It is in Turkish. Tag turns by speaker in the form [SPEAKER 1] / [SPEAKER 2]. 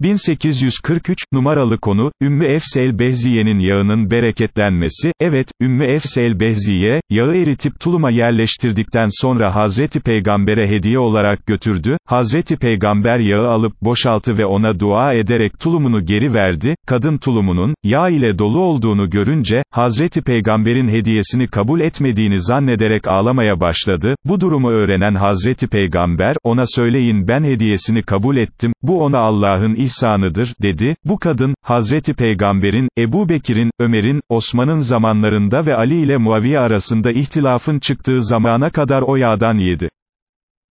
[SPEAKER 1] 1843, numaralı konu, Ümmü Efsel Behziye'nin yağının bereketlenmesi, evet, Ümmü Efsel Behziye, yağı eritip tuluma yerleştirdikten sonra Hazreti Peygamber'e hediye olarak götürdü, Hazreti Peygamber yağı alıp boşaltı ve ona dua ederek tulumunu geri verdi, kadın tulumunun, yağ ile dolu olduğunu görünce, Hazreti Peygamber'in hediyesini kabul etmediğini zannederek ağlamaya başladı, bu durumu öğrenen Hazreti Peygamber, ona söyleyin ben hediyesini kabul ettim, bu ona Allah'ın ihsanıdır, dedi, bu kadın, Hazreti Peygamber'in, Ebu Bekir'in, Ömer'in, Osman'ın zamanlarında ve Ali ile Muaviye arasında ihtilafın çıktığı zamana kadar o yağdan yedi.